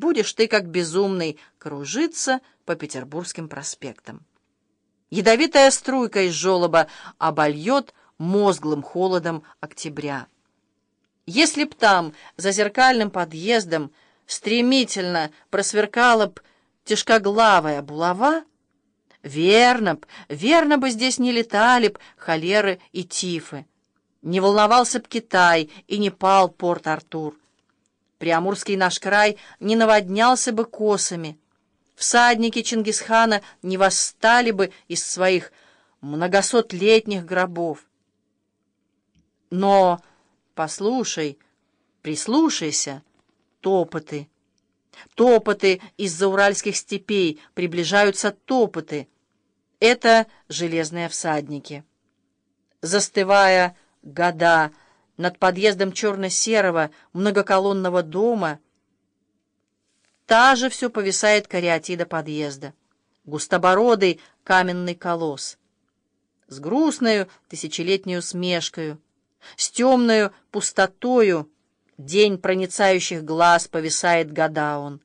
будешь ты, как безумный, кружиться по Петербургским проспектам. Ядовитая струйка из желоба обольет мозглым холодом октября. Если б там, за зеркальным подъездом, стремительно просверкала б тяжкоглавая булава, верно б, верно бы здесь не летали б холеры и тифы, не волновался б Китай и не пал Порт-Артур. Приамурский наш край не наводнялся бы косами, всадники Чингисхана не восстали бы из своих многосотлетних гробов. Но послушай, прислушайся, топоты. Топоты из-за уральских степей, приближаются топоты. Это железные всадники. Застывая года над подъездом черно-серого многоколонного дома, та же все повисает кариатида подъезда, густобородый каменный колосс, с грустною тысячелетнюю смешкою, с темною пустотою, день проницающих глаз повисает года он,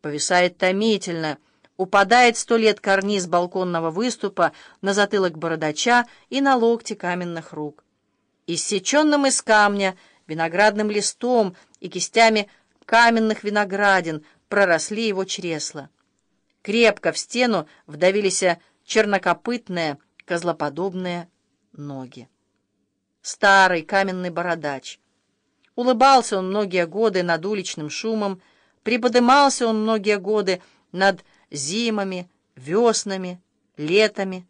повисает томительно, упадает сто лет карниз балконного выступа на затылок бородача и на локти каменных рук. Иссеченным из камня, виноградным листом и кистями каменных виноградин проросли его чресла. Крепко в стену вдавились чернокопытные, козлоподобные ноги. Старый каменный бородач. Улыбался он многие годы над уличным шумом, приподымался он многие годы над зимами, веснами, летами,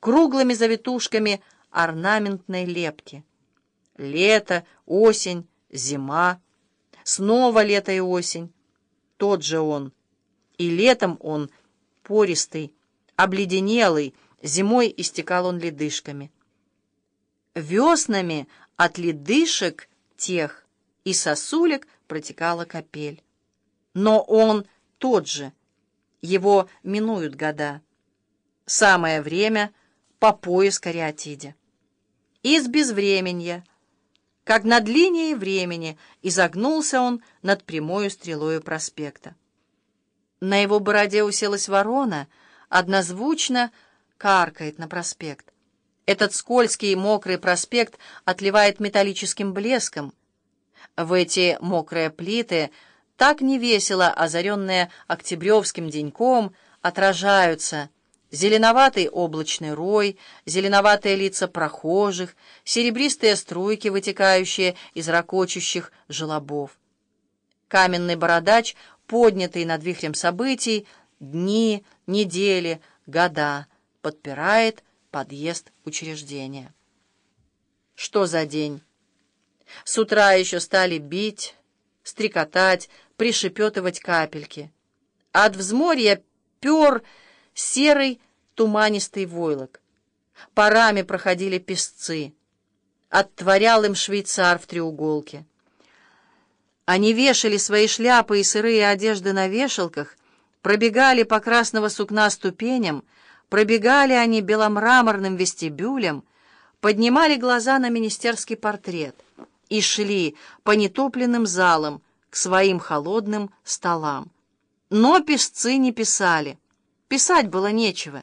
круглыми завитушками орнаментной лепки. Лето, осень, зима, снова лето и осень. Тот же он. И летом он пористый, обледенелый, зимой истекал он ледышками. Веснами от ледышек тех и сосулек протекала капель. Но он тот же, его минуют года. Самое время по пояс кариатиде. Из безвременья, как над линией времени, изогнулся он над прямою стрелою проспекта. На его бороде уселась ворона, однозвучно каркает на проспект. Этот скользкий и мокрый проспект отливает металлическим блеском. В эти мокрые плиты, так невесело озаренные октябревским деньком, отражаются зеленоватый облачный рой, зеленоватые лица прохожих, серебристые струйки, вытекающие из ракочущих желобов. Каменный бородач, поднятый над вихрем событий, дни, недели, года, подпирает подъезд учреждения. Что за день? С утра еще стали бить, стрекотать, пришепетывать капельки. От взморья пер серый туманистый войлок. Парами проходили песцы. Оттворял им швейцар в треуголке. Они вешали свои шляпы и сырые одежды на вешалках, пробегали по красного сукна ступеням, Пробегали они беломраморным вестибюлем, поднимали глаза на министерский портрет и шли по нетопленным залам к своим холодным столам. Но писцы не писали. Писать было нечего.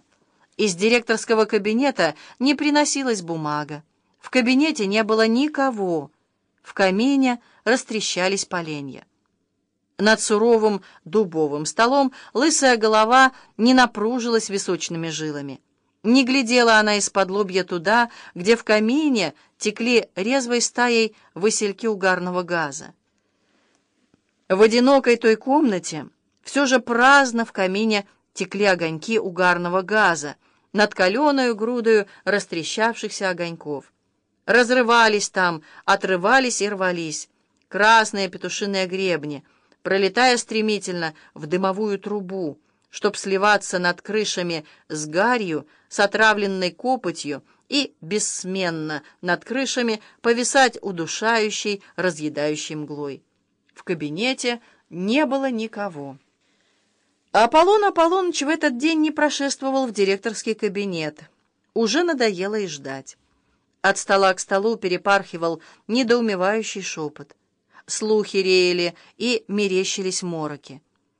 Из директорского кабинета не приносилась бумага. В кабинете не было никого. В камине растрещались поленья. Над суровым дубовым столом лысая голова не напружилась височными жилами. Не глядела она из-под лобья туда, где в камине текли резвой стаей васильки угарного газа. В одинокой той комнате все же праздно в камине текли огоньки угарного газа над каленою грудою растрещавшихся огоньков. Разрывались там, отрывались и рвались красные петушиные гребни — пролетая стремительно в дымовую трубу, чтоб сливаться над крышами с гарью, с отравленной копотью и бессменно над крышами повисать удушающей, разъедающей мглой. В кабинете не было никого. Аполлон Аполлоныч в этот день не прошествовал в директорский кабинет. Уже надоело и ждать. От стола к столу перепархивал недоумевающий шепот. слухи реяли и мерещились мороки.